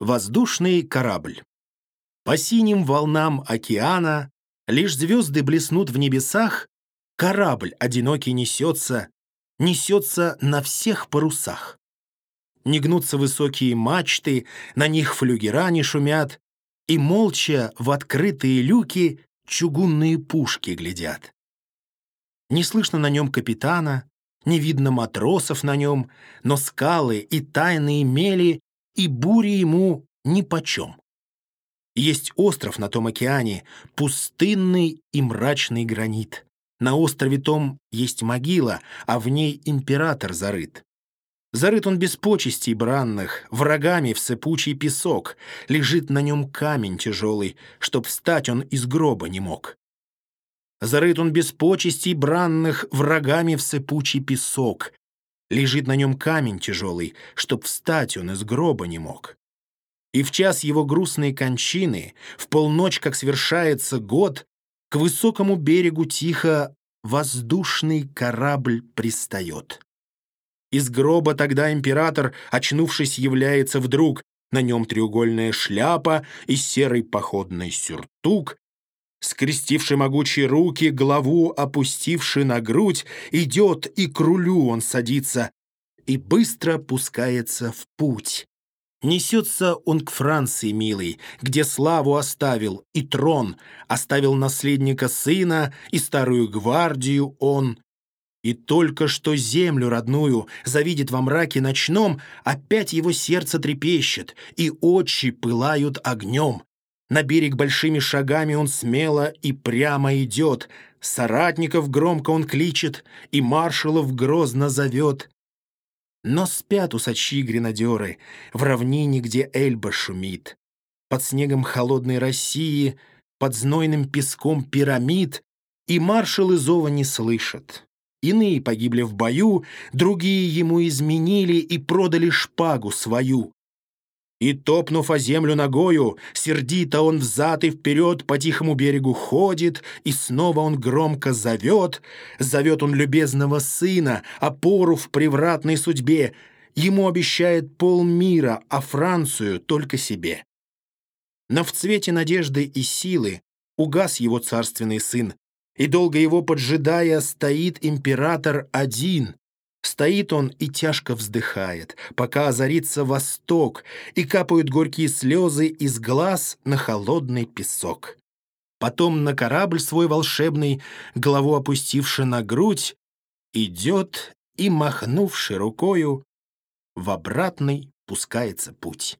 Воздушный корабль. По синим волнам океана Лишь звезды блеснут в небесах, Корабль одинокий несется, Несется на всех парусах. Не гнутся высокие мачты, На них флюгера не шумят, И молча в открытые люки Чугунные пушки глядят. Не слышно на нем капитана, Не видно матросов на нем, Но скалы и тайные мели и бури ему нипочем. Есть остров на том океане, пустынный и мрачный гранит. На острове том есть могила, а в ней император зарыт. Зарыт он без почестей бранных, врагами в сыпучий песок, лежит на нем камень тяжелый, чтоб встать он из гроба не мог. Зарыт он без почестей бранных, врагами в сыпучий песок, Лежит на нем камень тяжелый, чтоб встать он из гроба не мог. И в час его грустной кончины, в полночь, как свершается год, к высокому берегу тихо воздушный корабль пристает. Из гроба тогда император, очнувшись, является вдруг, на нем треугольная шляпа и серый походный сюртук, Скрестивший могучие руки, голову опустивший на грудь, идет и к рулю он садится и быстро пускается в путь. Несется он к Франции, милый, где славу оставил и трон, оставил наследника сына и старую гвардию он. И только что землю родную завидит во мраке ночном, опять его сердце трепещет, и очи пылают огнем. На берег большими шагами он смело и прямо идет, Соратников громко он кличет и маршалов грозно зовет. Но спят усачи гренадеры в равнине, где Эльба шумит. Под снегом холодной России, под знойным песком пирамид, и маршалы зова не слышат. Иные погибли в бою, другие ему изменили и продали шпагу свою. И, топнув о землю ногою, сердито он взад и вперед по тихому берегу ходит, и снова он громко зовет, зовет он любезного сына, опору в превратной судьбе, ему обещает полмира, а Францию только себе. Но в цвете надежды и силы угас его царственный сын, и долго его поджидая стоит император один, Стоит он и тяжко вздыхает, пока озарится восток, и капают горькие слезы из глаз на холодный песок. Потом на корабль свой волшебный, голову опустивши на грудь, идет и, махнувши рукою, в обратный пускается путь.